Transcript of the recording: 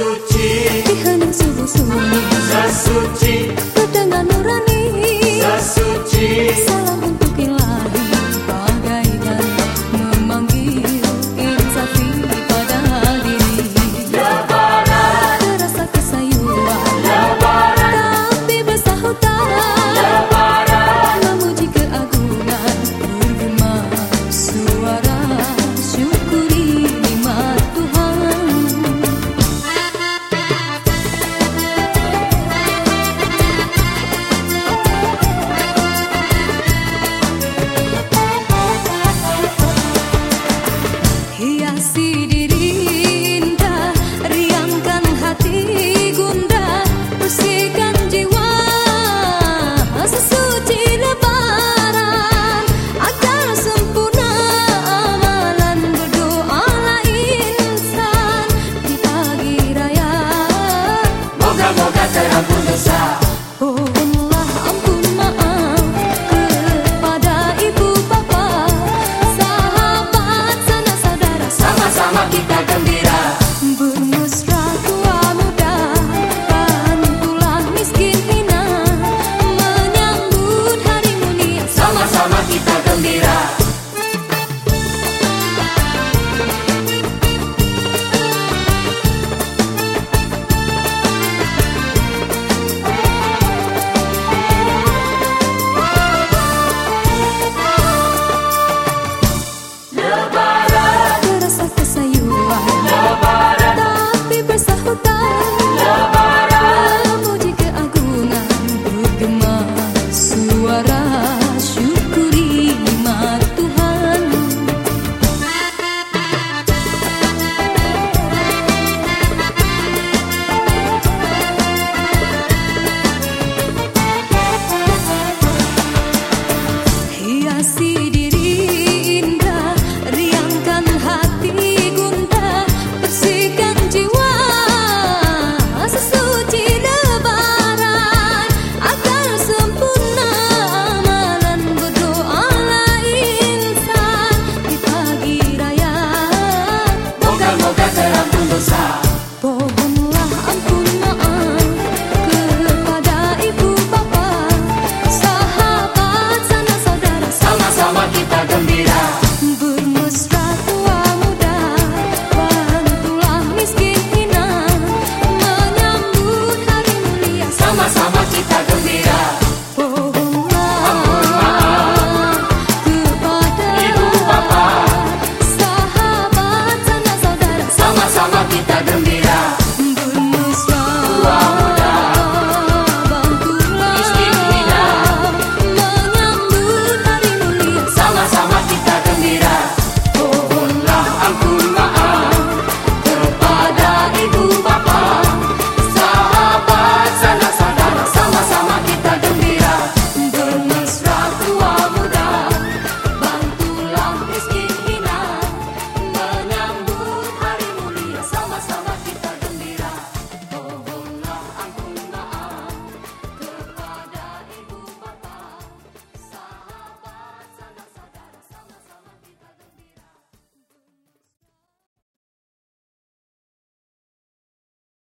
Sesuci Di People.